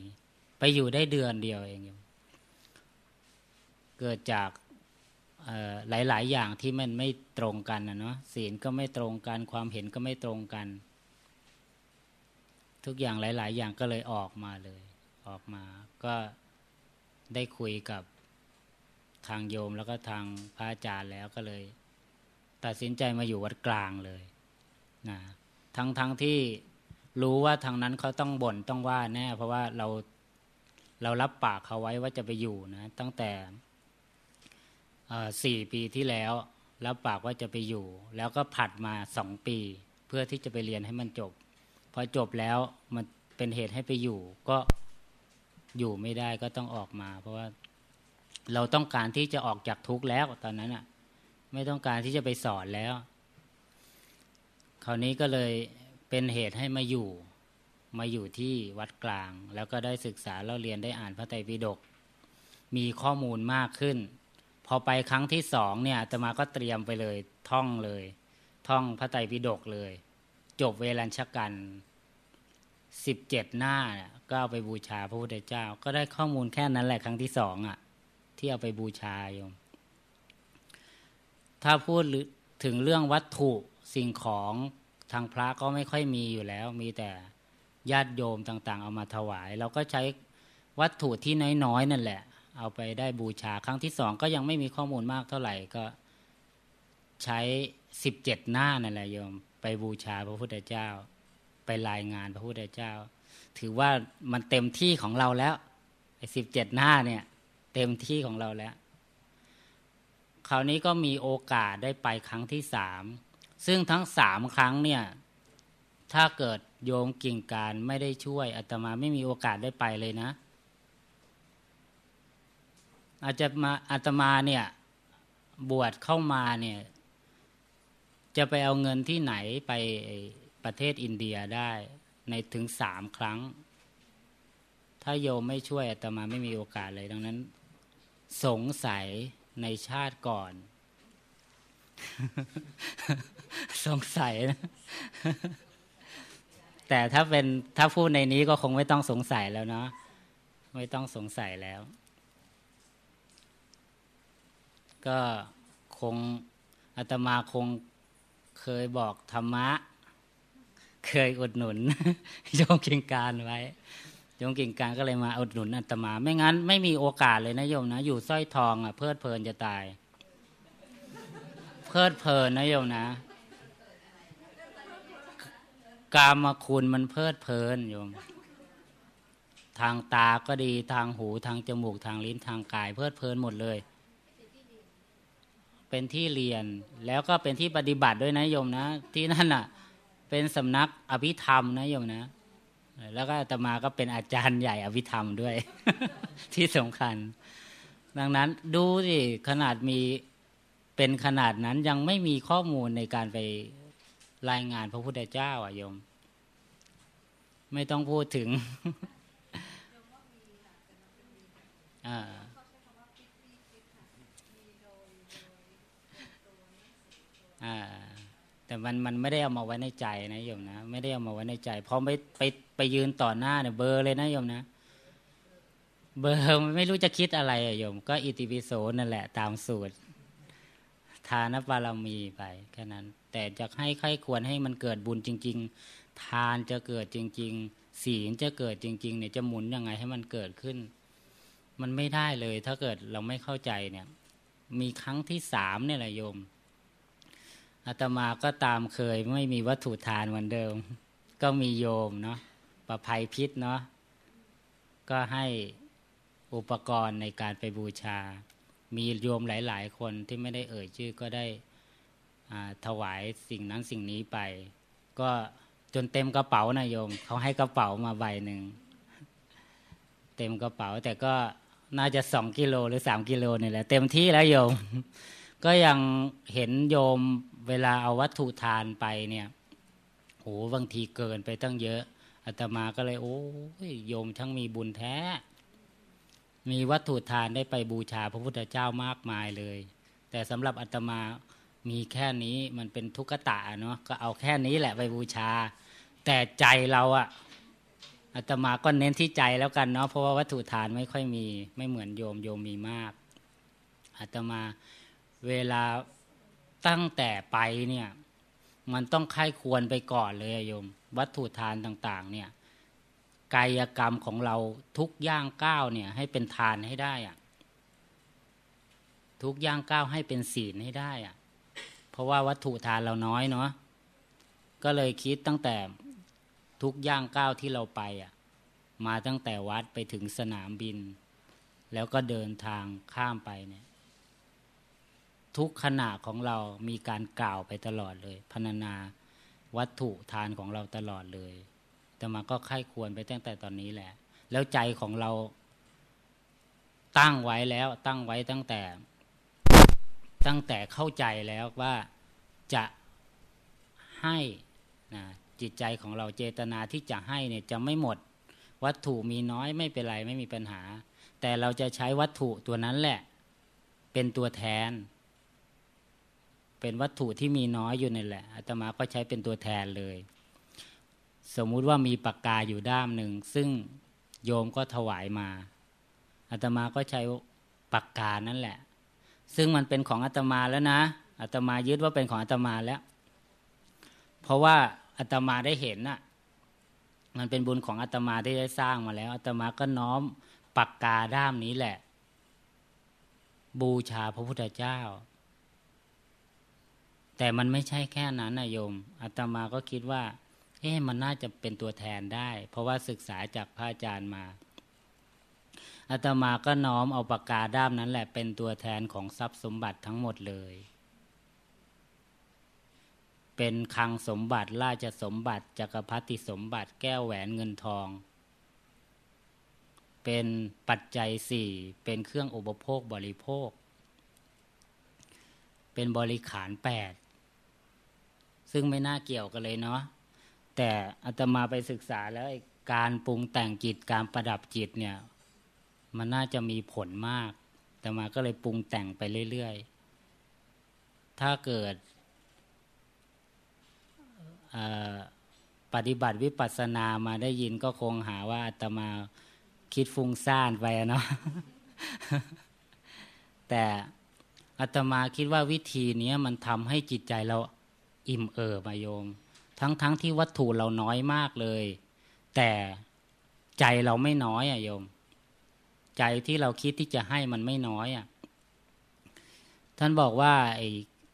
ไปอยู่ได้เดือนเดียวเองเกิดจากหลาย ๆ อย่างที่มันไม่ตรงกันนะเนาะศีลก็ไม่ตรงกัน ความเห็นก็ไม่ตรงกัน ทุกอย่างหลาย ๆ อย่างก็เลยออกมาเลย ออกมาก็ได้คุยกับทางโยมแล้วก็ทางพระอาจารย์แล้วก็เลย ตัดสินใจมาอยู่วัดกลางเลยนะทั้งทั้งที่รู้ว่าทางนั้นเขาต้องบ่นต้องว่าแน่ เพราะว่าเราเรารับปากเขาไว้ว่าจะไปอยู่นะ ตั้งแต่สี่ปีที่แล้ว รับปากว่าจะไปอยู่ แล้วก็ผัดมาสองปี เพื่อที่จะไปเรียนให้มันจบพอจบแล้วมันเป็นเหตุให้ไปอยู่ ก็อยู่ไม่ได้ก็ต้องออกมา เพราะว่าเราต้องการที่จะออกจากทุกข์แล้วตอนนั้นอะ่ะ ไม่ต้องการที่จะไปสอนแล้ว คราวนี้ก็เลยเป็นเหตุให้มาอยู่ มาอยู่ที่วัดกลาง แล้วก็ได้ศึกษาแล้วเรียนได้อ่านพระไตรปิฎกมีข้อมูลมากขึ้น พอไปครั้งที่สองเนี่ยจะมาก็เตรียมไปเลยท่องเลย ท่องพระไตรปิฎกเลย จบเวรัญชกันสิบเจ็ดหน้าก็เอาไปบูชาพระพุทธเจ้า ก็ได้ข้อมูลแค่นั้นแหละครั้งที่สองอะ ที่เอาไปบูชาโยม ถ้าพูดถึงเรื่องวัตถุสิ่งของทางพระก็ไม่ค่อยมีอยู่แล้ว มีแต่ญาติโยมต่าง ๆ เอามาถวาย เราก็ใช้วัตถุที่น้อยๆนั่นแหละ เอาไปได้บูชาครั้งที่สองก็ยังไม่มีข้อมูลมากเท่าไหร่ก็ใช้สิบเจ็ดหน้านั่นแหละโยม ไปบูชาพระพุทธเจ้า ไปรายงานพระพุทธเจ้า ถือว่ามันเต็มที่ของเราแล้วไอ้สิบเจ็ดหน้าเนี่ย เต็มที่ของเราแล้ว คราวนี้ก็มีโอกาสได้ไปครั้งที่สามซึ่งทั้งสามครั้งเนี่ย ถ้าเกิดโยมกิ่งการไม่ได้ช่วยอาตมาไม่มีโอกาสได้ไปเลยนะ อาจจะมาอาตมาเนี่ยบวชเข้ามาเนี่ย จะไปเอาเงินที่ไหนไปประเทศอินเดียได้ในถึงสามครั้ง ถ้าโยมไม่ช่วยอาตมาไม่มีโอกาสเลยดังนั้น สงสัย ในชาติก่อน สงสัยนะแต่ถ้าเป็นถ้าพูดในนี้ก็คงไม่ต้องสงสัยแล้วเนาะไม่ต้องสงสัยแล้ว ก็คงอาตมาคงเคยบอกธรรมะ เคยอุดหนุนโยมกิ่งการไว้ มกิ่งการก็เลยมาอุดหนุนอาตมา ไม่งั้นไม่มีโอกาสเลยนะโยมนะ อยู่สร้อยทองอะเพลิดเพลินจะตาย เพิดเพลินนะโยมนะ กามาคุณมันเพลิดเพลินโยม ทางตาก็ดีทางหูทางจมูกทางลิ้นทางกาย เพลิดเพลินหมดเลย เป็นที่เรียนแล้วก็เป็นที่ปฏิบัติด้วยนะโยมนะ ที่นั่นอะ เป็นสำนักอภิธรรมนะโยมนะ แล้วก็ตมาก็เป็นอาจารย์ใหญ่อภิธรรมด้วย ที่สำคัญ ดังนั้นดูสิขนาดมีเป็นขนาดนั้นยังไม่มีข้อมูลในการไปรายงานพระพุทธเจ้าอะโยม ไม่ต้องพูดถึงอ่า แต่มันมันไม่ได้เอามาไว้ในใจนะโยมนะไม่ได้เอามาไว้ในใจพอไปไปไปยืนต่อหน้าเนี่ยเบอร์เลยนะโยมนะ เบอร์ไม่รู้จะคิดอะไรอะโยม ก็อิติปิโสนั่นแหละ ตามสูตร ทานบารมีไปแค่นั้น แต่จะให้ใครควรให้มันเกิดบุญจริง ๆ ทานจะเกิดจริง ๆ ศีลจะเกิดจริง ๆ เนี่ยจะหมุนยังไงให้มันเกิดขึ้น มันไม่ได้เลย ถ้าเกิดเราไม่เข้าใจเนี่ย มีครั้งที่สามเนี่ยแหละโยม อาตมาก็ตามเคยไม่มีวัตถุทานเหมือนเดิม ก็มีโยมเนาะประภัยพิษเนาะก็ให้อุปกรณ์ในการไปบูชา มีโยมหลาย ๆ คนที่ไม่ได้เอ่ยชื่อก็ได้ถวายสิ่งนั้นสิ่งนี้ไป ก็จนเต็มกระเป๋านะโยม เขาให้กระเป๋ามาใบหนึ่ง เต็มกระเป๋าแต่ก็น่าจะสองกิโลหรือสามกิโลนี่แหละ เต็มที่แล้วโยม ก็ยังเห็นโยม เวลาเอาวัตถุทานไปเนี่ยโหบางทีเกินไปตั้งเยอะอาตมาก็เลย โอ้ยโยมทั้งมีบุญแท้ มีวัตถุทานได้ไปบูชาพระพุทธเจ้ามากมายเลย แต่สำหรับอาตมามีแค่นี้มันเป็นทุกขตะเนาะก็เอาแค่นี้แหละไปบูชา แต่ใจเราอะอาตมาก็เน้นที่ใจแล้วกันเนาะเพราะว่าวัตถุทานไม่ค่อยมี ไม่เหมือนโยมโยมมีมากอาตมาเวลา ตั้งแต่ไปเนี่ยมันต้องค่ายควรไปก่อนเลยโยม วัตถุทานต่าง ๆ เนี่ยกายกรรมของเราทุกย่างก้าวเนี่ย ให้เป็นทานให้ได้อะทุกย่างก้าวให้เป็นศีลให้ได้อะเพราะว่าวัตถุทานเราน้อยเนาะก็เลยคิดตั้งแต่ทุกย่างก้าวที่เราไปอะ มาตั้งแต่วัดไปถึงสนามบิน แล้วก็เดินทางข้ามไปเนี่ย ทุกขณะของเรามีการกล่าวไปตลอดเลยพนานาวัตถุทานของเราตลอดเลย แต่มาก็ค่ายควรไปตั้งแต่ตอนนี้แหละ แล้วใจของเราตั้งไว้แล้วตั้งไว้ตั้งแต่ ตั้งแต่เข้าใจแล้วว่าจะให้นะจิตใจของเราเจตนาที่จะให้เนี่ยจะไม่หมด วัตถุมีน้อยไม่เป็นไรไม่มีปัญหา แต่เราจะใช้วัตถุตัวนั้นแหละ เป็นตัวแทน เป็นวัตถุที่มีน้อยอยู่นี่แหละอาตมาก็ใช้เป็นตัวแทนเลย สมมุติว่ามีปากกาอยู่ด้ามหนึ่ง ซึ่งโยมก็ถวายมาอาตมาก็ใช้ปากกานั่นแหละ ซึ่งมันเป็นของอาตมาแล้วนะอาตมายึดว่าเป็นของอาตมาแล้ว เพราะว่าอาตมาได้เห็นน่ะ มันเป็นบุญของอาตมาที่ได้สร้างมาแล้วอาตมาก็น้อมปากกาด้ามนี้แหละ บูชาพระพุทธเจ้า แต่มันไม่ใช่แค่นั้นนะโยมอาตมาก็คิดว่า เอ๊ะมันน่าจะเป็นตัวแทนได้ เพราะว่าศึกษาจากพระอาจารย์มาอาตมาก็น้อมเอาปากกาด้ามนั้นแหละเป็นตัวแทนของทรัพย์สมบัติทั้งหมดเลย เป็นคังสมบัติราชสมบัติจักรพรรดิสมบัติแก้วแหวนเงินทอง เป็นปัจจัยสี่เป็นเครื่องอุปโภคบริโภค เป็นบริขารแปด ซึ่งไม่น่าเกี่ยวกันเลยเนาะแต่อาตมาไปศึกษาแล้วการปรุงแต่งจิตการประดับจิตเนี่ย มันน่าจะมีผลมากแต่มาก็เลยปรุงแต่งไปเรื่อยๆ ถ้าเกิดปฏิบัติวิปัสสนามาได้ยินก็คงหาว่าอาตมาคิดฟุ้งซ่านไปเนาะแต่อาตมาคิดว่าวิธีนี้มันทำให้จิตใจเรา อิ่มเอิบมาโยม ทั้งๆทที่วัตถุเราน้อยมากเลย แต่ใจเราไม่น้อยอะโยม ใจที่เราคิดที่จะให้มันไม่น้อยอะท่านบอกว่าไอ้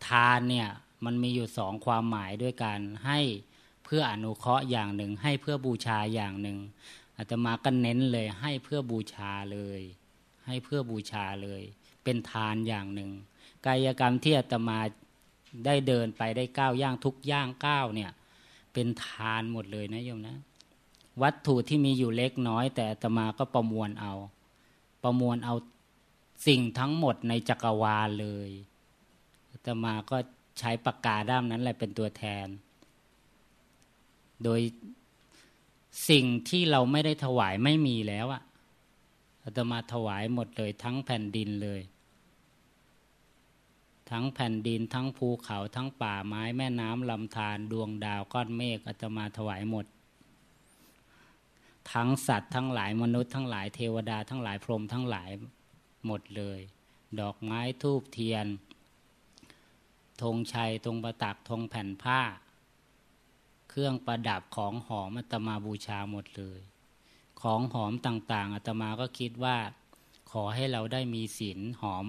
ทานเนี่ย มันมีอยู่สองความหมายด้วยกันให้เพื่ออนุเคราะห์อย่างหนึ่ง ให้เพื่อบูชาอย่างหนึ่งอาตมาก็เน้นเลย ให้เพื่อบูชาเลย ให้เพื่อบูชาเลย เป็นทานอย่างหนึ่ง กายกรรมที่อาตมา ได้เดินไปได้ก้าวย่างทุกย่างก้าวเนี่ย เป็นทานหมดเลยนะโยมนะ วัตถุที่มีอยู่เล็กน้อย แต่ตมาก็ประมวลเอา ประมวลเอาสิ่งทั้งหมดในจักรวาลเลยตมาก็ใช้ปากกาด้ามนั้นแหละเป็นตัวแทน โดยสิ่งที่เราไม่ได้ถวายไม่มีแล้วอะอาตมาถวายหมดเลยทั้งแผ่นดินเลย ทั้งแผ่นดินทั้งภูเขาทั้งป่าไม้แม่น้ำลำธารดวงดาวก้อนเมฆอาตมาถวายหมด ทั้งสัตว์ทั้งหลายมนุษย์ทั้งหลายเทวดาทั้งหลายพรหมทั้งหลายหมดเลย ดอกไม้ทูบเทียนธงชัยธงประตักธงแผ่นผ้า เครื่องประดับของหอมอาตมาบูชาหมดเลย ของหอมต่างๆอาตมาก็คิดว่า ขอให้เราได้มีศีลหอม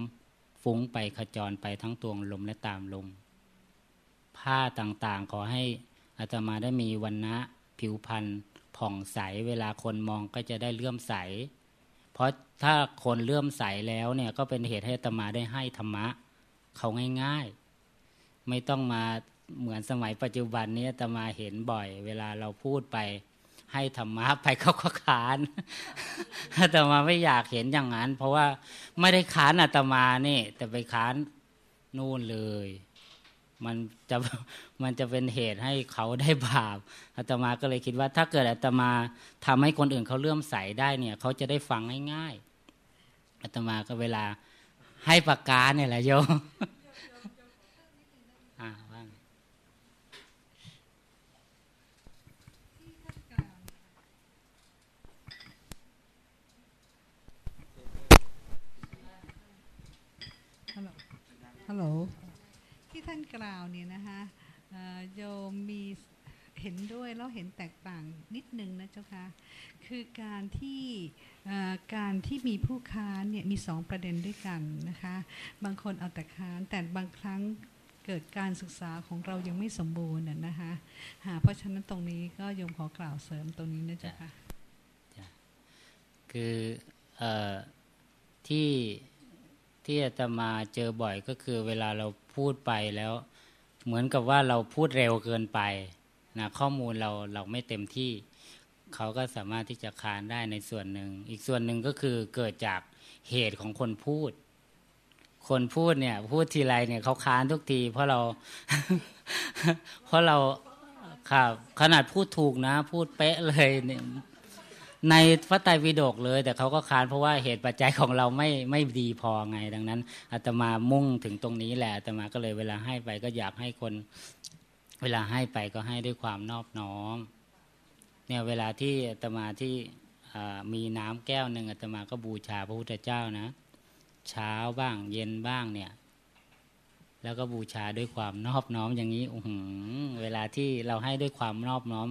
ฟุ้งไปขจรไปทั้งตวงลมและตามลม ผ้าต่างๆ ขอให้อาตมาได้มีวันนะผิวพรรณผ่องใสเวลาคนมองก็จะได้เลื่อมใส เพราะถ้าคนเลื่อมใสแล้วเนี่ยก็เป็นเหตุให้อาตมาได้ให้ธรรมะ เขาง่ายๆ ไม่ต้องมาเหมือนสมัยปัจจุบันนี้อาตมาเห็นบ่อย เวลาเราพูดไป ให้ธรรมะไปเขาก็ขานอาตมาไม่อยากเห็นอย่างนั้น เพราะว่าไม่ได้ขานอาตมานี่ แต่ไปขานนู่นเลย มันจะมันจะเป็นเหตุให้เขาได้บาปอาตมาก็เลยคิดว่า ถ้าเกิดอาตมาทำให้คนอื่นเขาเลื่อมใสได้เนี่ย เขาจะได้ฟังง่ายๆอาตมาก็เวลาให้ปากกาเนี่ยแหละโย ฮัลโหลที่ท่านกล่าวเนี่ยนะคะโยมมีเห็นด้วยแล้วเห็นแตกต่างนิดนึงนะเจ้าค่ะคือการที่การที่มีผู้ค้านเนี่ยมีสองประเด็นด้วยกันนะคะบางคนเอาแต่ค้านแต่บางครั้งเกิดการศึกษาของเรายังไม่สมบูรณ์นะคะเพราะฉะนั้นตรงนี้ก็โยมขอกล่าวเสริมตรงนี้นะเจ้าค่ะคืออที่ ที่อาตมาเจอบ่อยก็คือเวลาเราพูดไปแล้ว เหมือนกับว่าเราพูดเร็วเกินไปนะข้อมูลเราเราไม่เต็มที่เขาก็สามารถที่จะคานได้ในส่วนหนึ่ง อีกส่วนหนึ่งก็คือเกิดจากเหตุของคนพูด คนพูดเนี่ย พูดทีไรเนี่ยเขาค้านทุกที เพราะเรา เพราะเราครับขนาดพูดถูกนะ พูดเป๊ะเลยเนี่ย ในพระไตรปิฎกเลย แต่เขาก็ค้านเพราะว่าเหตุปัจจัยของเราไม่ไม่ดีพอไง ดังนั้นอาตมามุ่งถึงตรงนี้แหละอาตมาก็เลยเวลาให้ไปก็อยากให้คน เวลาให้ไปก็ให้ด้วยความนอบน้อมเนี่ยเวลาที่อาตมาที่มีน้ำแก้วหนึ่งอาตมาก็บูชาพระพุทธเจ้านะ เช้าบ้าง เย็นบ้างเนี่ย แล้วก็บูชาด้วยความนอบน้อมอย่างนี้อืเวลาที่เราให้ด้วยความนอบน้อม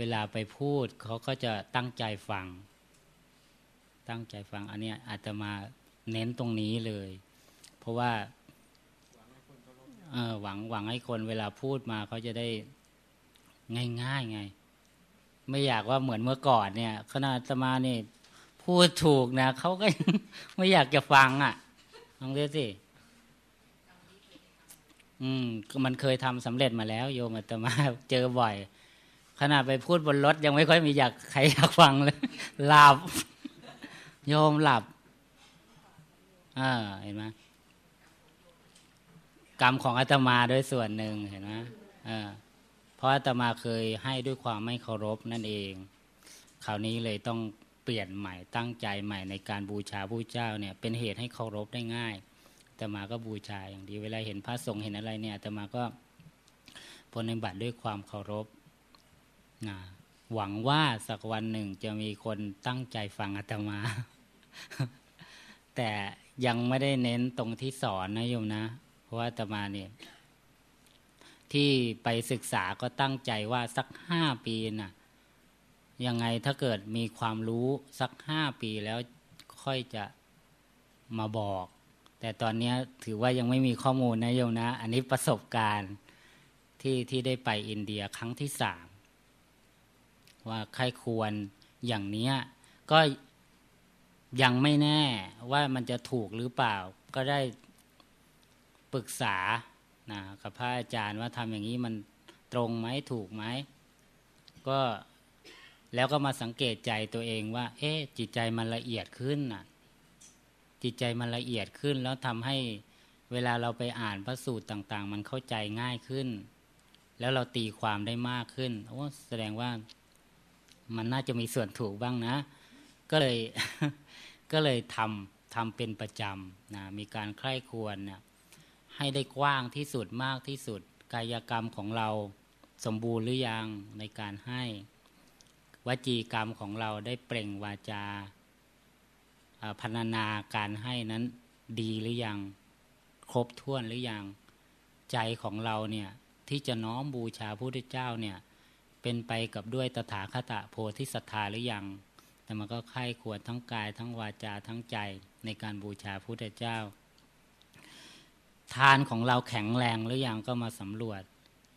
เวลาไปพูดเขาก็จะตั้งใจฟัง ตั้งใจฟังอันนี้อาจจะมาเน้นตรงนี้เลย เพราะว่าหวังหวังให้คนเวลาพูดมาเขาจะได้ง่ายๆไง ไม่อยากว่าเหมือนเมื่อก่อนเนี่ยขณะตมานี่พูดถูกนะเขาก็ไม่อยากจะฟังอะลองดูสิอืมมันเคยทำสำเร็จมาแล้ว โยมอาตมาเจอบ่อย ขณะไปพูดบนรถยังไม่ค่อยมีอยากใครอยากฟังเลยหลับโยมหลับอ่าเห็นไหมกรรมของอาตมาด้วยส่วนหนึ่งเห็นไหมอ่าเพราะอาตมาเคยให้ด้วยความไม่เคารพนั่นเอง คราวนี้เลยต้องเปลี่ยนใหม่ตั้งใจใหม่ในการบูชาผู้เจ้าเนี่ย เป็นเหตุให้เคารพได้ง่ายอาตมาก็บูชาอย่างดีเวลาเห็นพระสงฆ์เห็นอะไรเนี่ยอาตมาก็ปฏิบัติด้วยความเคารพ หวังว่าสักวันหนึ่งจะมีคนตั้งใจฟังอาตมา แต่ยังไม่ได้เน้นตรงที่สอนนะโยมนะ เพราะว่าอาตมาเนี่ยที่ไปศึกษาก็ตั้งใจว่าสักห้าปีนะ่ะยังไงถ้าเกิดมีความรู้สักห้าปีแล้วค่อยจะมาบอก แต่ตอนนี้ถือว่ายังไม่มีข้อมูลนะโยมนะ อันนี้ประสบการณ์ที่ที่ได้ไปอินเดียครั้งที่สาม ว่าใครควรอย่างเนี้ยก็ยังไม่แน่ว่ามันจะถูกหรือเปล่า ก็ได้ปรึกษานะกับพระอาจารย์ว่าทำอย่างนี้มันตรงไหมถูกไหมก็แล้วก็มาสังเกตใจตัวเองว่า เอ๊ะจิตใจมันละเอียดขึ้นน่ะ จิตใจมันละเอียดขึ้น แล้วทำให้เวลาเราไปอ่านพระสูตรต่าง ๆ มันเข้าใจง่ายขึ้น แล้วเราตีความได้มากขึ้นโอ้แสดงว่า มันน่าจะมีส่วนถูกบ้างนะ ก็เลยก็เลยทำทำเป็นประจำนะมีการใคร่ควรเนี่ยให้ได้กว้างที่สุดมากที่สุด กายกรรมของเราสมบูรณ์หรือยังในการให้วจีกรรมของเราได้เปล่งวาจาพันนาการให้นั้นดีหรือยัง ครบถ้วนหรือยัง ใจของเราเนี่ยที่จะน้อมบูชาพระพุทธเจ้าเนี่ย เป็นไปกับด้วยตถาคตโพธิศรัทธาหรือยัง แต่มันก็ไข้ควรทั้งกายทั้งวาจาทั้งใจในการบูชาพระพุทธเจ้า ทานของเราแข็งแรงหรือยังก็มาสำรวจ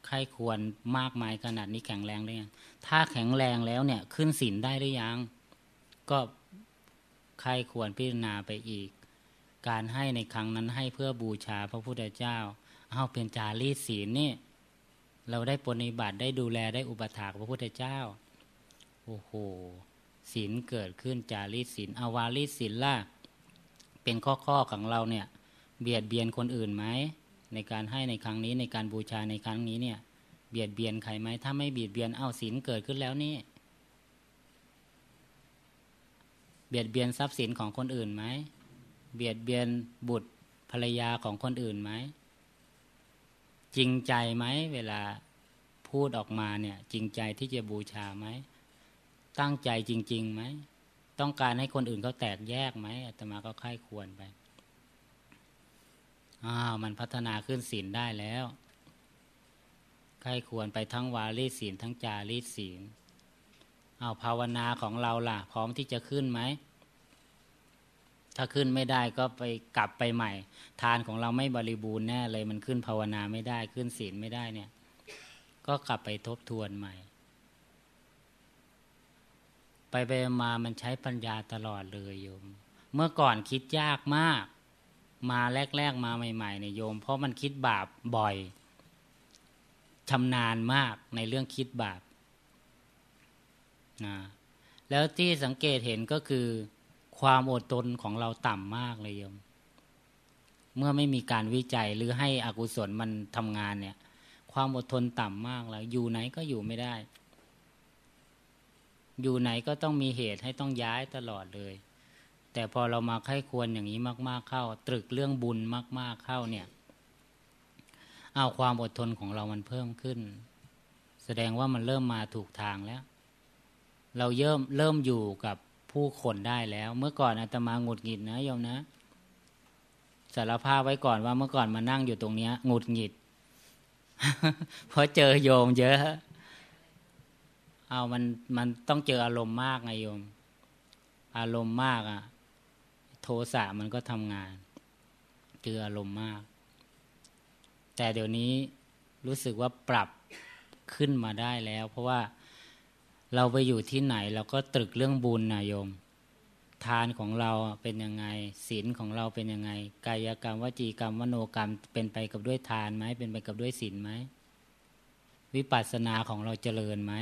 ไข้ควรมากมายขนาดนี้แข็งแรงหรือยัง ถ้าแข็งแรงแล้วเนี่ยขึ้นศีลได้หรือยัง ก็ไข้ควรพิจารณาไปอีก การให้ในครั้งนั้นให้เพื่อบูชาพระพุทธเจ้า เอาเป็นจารีศีลนี่ เราได้ปฏิบัติได้ดูแลได้อุปถากพระพุทธเจ้า โอ้โหศีลเกิดขึ้นจารีศีลอาวารีศีลล่ะเป็นข้อข้อของเราเนี่ย เบียดเบียนคนอื่นไหมในการให้ในครั้งนี้ในการบูชาในครั้งนี้เนี่ย เบียดเบียนใครไหมถ้าไม่เบียดเบียนเอาศีลเกิดขึ้นแล้วนี่ เบียดเบียนทรัพย์สินของคนอื่นไหมเบียดเบียนบุตรภรรยาของคนอื่นไหม จริงใจไหมเวลาพูดออกมาเนี่ย จริงใจที่จะบูชาไหมตั้งใจจริงๆไหมต้องการให้คนอื่นเขาแตกแยกไหมอาตมาก็ค่ายควรไปอ้าวมันพัฒนาขึ้นศีลได้แล้วค่ายควรไปทั้งวาลีศีลทั้งจารีศีลอ้าวภาวนาของเราล่ะ พร้อมที่จะขึ้นไหม ถ้าขึ้นไม่ได้ก็ไปกลับไปใหม่ ทานของเราไม่บริบูรณ์แน่เลยมันขึ้นภาวนาไม่ได้ขึ้นศีลไม่ได้เนี่ย ก็กลับไปทบทวนใหม่ ไปไปมามันใช้ปัญญาตลอดเลยโยม เมื่อก่อนคิดยากมาก มาแรก ๆ มาใหม่ๆเนี่ยโยม เพราะมันคิดบาปบ่อยชำนาญมากในเรื่องคิดบาปนะแล้วที่สังเกตเห็นก็คือ ความอดทนของเราต่ำมากเลยโยม เมื่อไม่มีการวิจัยหรือให้อกุศลมันทำงานเนี่ย ความอดทนต่ำมากแล้ว อยู่ไหนก็อยู่ไม่ได้ อยู่ไหนก็ต้องมีเหตุให้ต้องย้ายตลอดเลย แต่พอเรามาไข้ควรอย่างนี้มาก ๆเข้า ตรึกเรื่องบุญมาก ๆเข้าเนี่ยเอาความอดทนของเรามันเพิ่มขึ้น แสดงว่ามันเริ่มมาถูกทางแล้ว เราเริ่มเริ่มอยู่กับ ผู้คนได้แล้ว เมื่อก่อนอาตมาหงุดหงิดนะโยมนะสารภาพไว้ก่อนว่าเมื่อก่อนมานั่งอยู่ตรงเนี้ยหงุดหงิดเพราะเจอโยมเยอะ เอามันมันต้องเจออารมณ์มากไงโยม อารมณ์มากอะ่ะโทสะมันก็ทำงาน เจออารมณ์มาก แต่เดี๋ยวนี้รู้สึกว่าปรับขึ้นมาได้แล้ว เพราะว่า เราไปอยู่ที่ไหนเราก็ตรึกเรื่องบุญนายโยม ทานของเราเป็นยังไงศีลของเราเป็นยังไง กายกรรมวจีกรรมวโนกรรม เป็นไปกับด้วยทานไหมเป็นไปกับด้วยศีลไหมวิปัสสนาของเราเจริญไหม